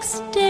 next day.